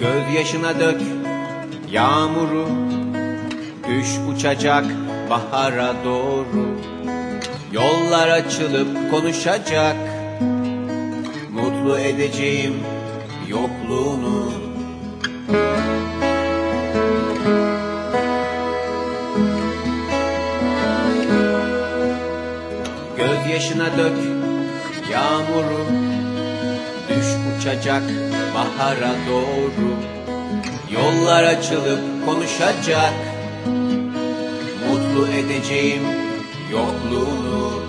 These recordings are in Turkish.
Gözyaşına dök yağmuru. Düş uçacak bahara doğru. Yollar açılıp konuşacak. Mutlu edeceğim yokluğunu. Gözyaşına dök yağmuru uçacak bahara doğru. Yollar açılıp konuşacak. Mutlu edeceğim yokluğunu.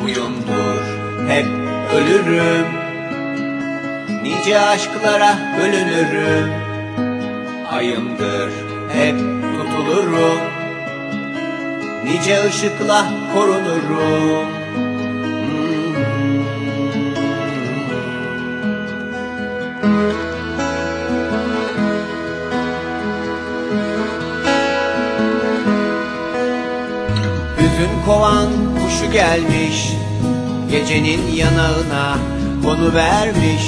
Huyumdur hep ölürüm. Nice aşklara bölünürüm. Ayımdır hep tutulurum Nice ışıkla korunurum. Hüzün kovan kuşu gelmiş Gecenin yanağına konu vermiş.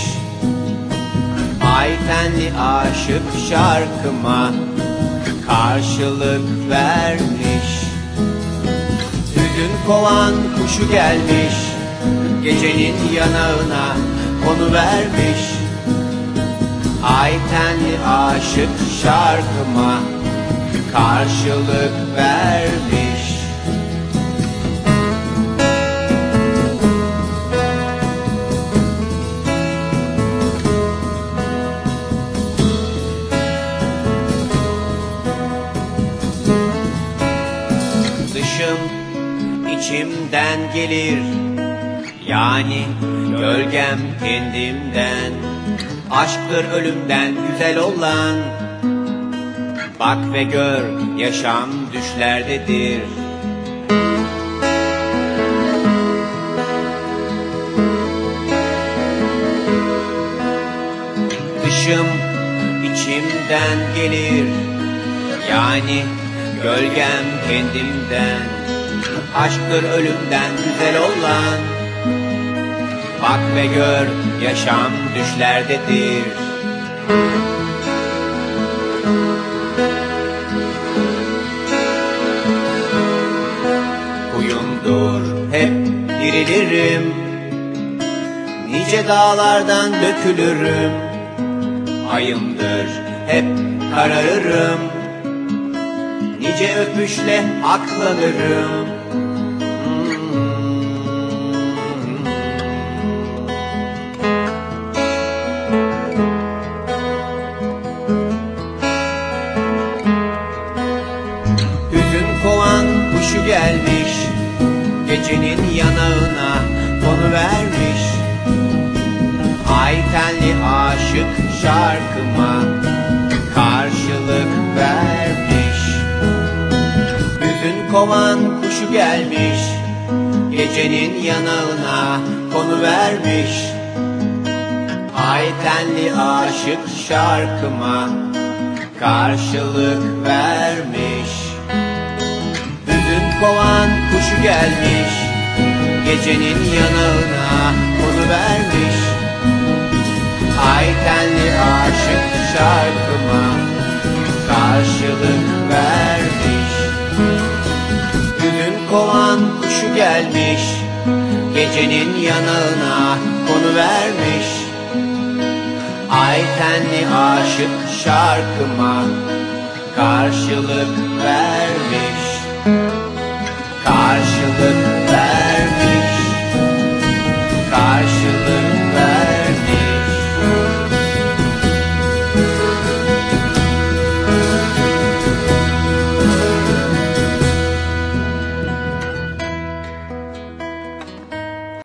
Ay tenli aşık şarkıma karşılık vermiş kovan kuşu gelmiş Gecenin yanağına konu vermiş. Ay tenli aşık şarkıma karşılık vermiş. Dışım içimden gelir. Yani gölgem kendimden Aşktır ölümden güzel olan. Bak ve gör yaşam düşlerdedir. Dışım içimden gelir. Yani gölgem kendimden Aşktır ölümden güzel olan. Bak ve gör yaşam düşlerdedir. Huyumdur hep dirilirim. Nice dağlardan dökülürüm. Ayımdır hep kararırım Nice öpüşle aklanırım. Hüzün kovan kuşu gelmiş Gecenin yanağına konu vermiş. Ay tenli aşık şarkıma kovan kuşu gelmiş Gecenin yanağına konu vermiş. Ay tenli aşık şarkıma karşılık vermiş. Hüzün kovan kuşu gelmiş Gecenin yanağına konu vermiş. Ay tenli aşık şarkıma karşılık gelmiş Gecenin yanağına konu vermiş. Ay tenli aşık şarkıma karşılık vermiş